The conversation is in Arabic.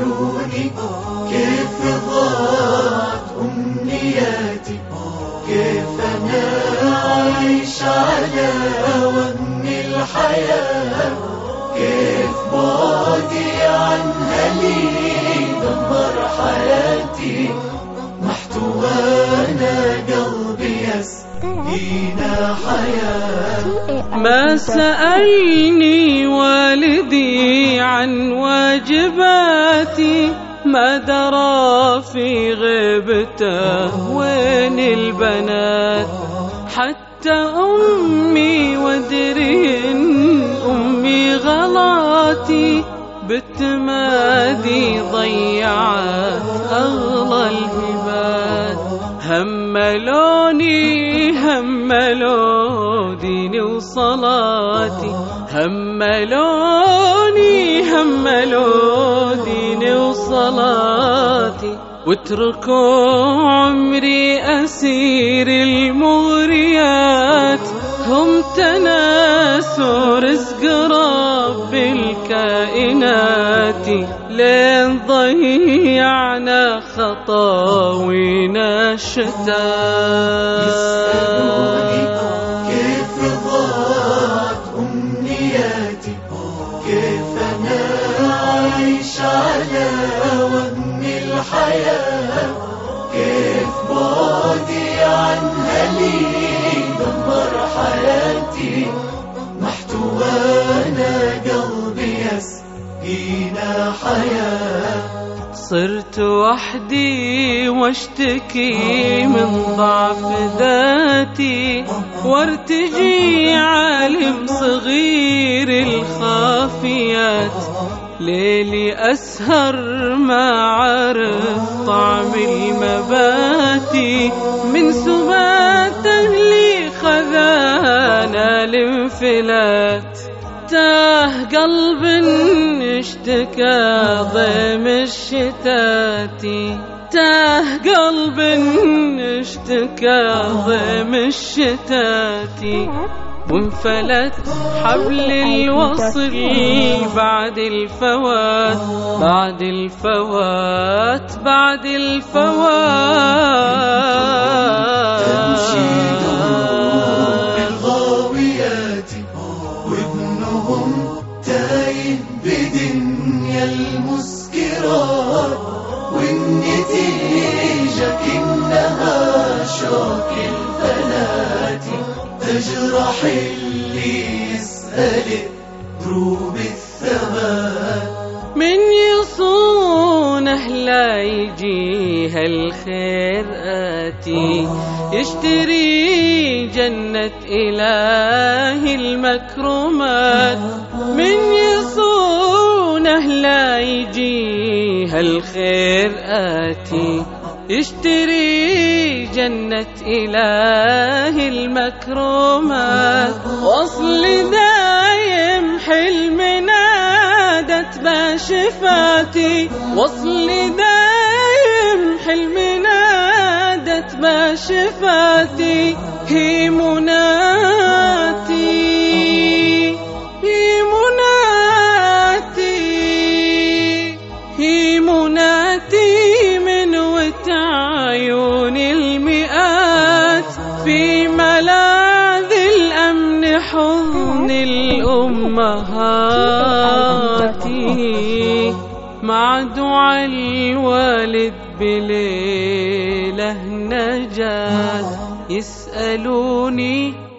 يسألوني كيف ضاعت أمنياتي. كيف أنا عايش على وهن الحياة؟ كيف بعدي عنها لي دمر حياتي؟ محتوانا قلبي يسقينا حياة. ما سألني والدي عن واجباتي ما درى في غيبته وين البنات؟ حتى أمي ودري أمي غلاتي. بالتمادي ضيعت أغلى الهبات هملوني هملوا ديني وصلاتي هملوني هملوا ديني وصلاتي واتركوا عمري أسير المغريات. هم تناسوا رزق رب الكائنات. لين ضيعنا خطاوينا الشتات كيف ضاعت أمنياتي كيف أنا عايش على وهن الحياة؟ صرت وحدي واشتكي من ضعف ذاتي وارتجي عالم صغير الخافيات. ليلي أسهر ما عرف طعم المباتي من سبات أهلي خذانا الانفلات. تاه قلب اشتكى ضيم الشتاتي تاه قلب اشتكى ضيم الشتاتي وانفلت حبل الوصل بعد الفوات بعد الفوات بعد الفوات. كأنها شوك الفلات تجرح اللي يسأل دروب الثبات من يصونه لا يجيها الخير آتي. يشتري جنة إله المكرمات. من يصونه لا يجيها الخير آتي. يشتري جنة إله المكرمات. وصل دايم حلم نادت باشفاتي. وصل دايم حلم نادت باشفاتي. هي مناتي وتعيون المئات في ملاذ الأمن حضن الأمهات. مع دعاء الوالد بليلة نجات يسألوني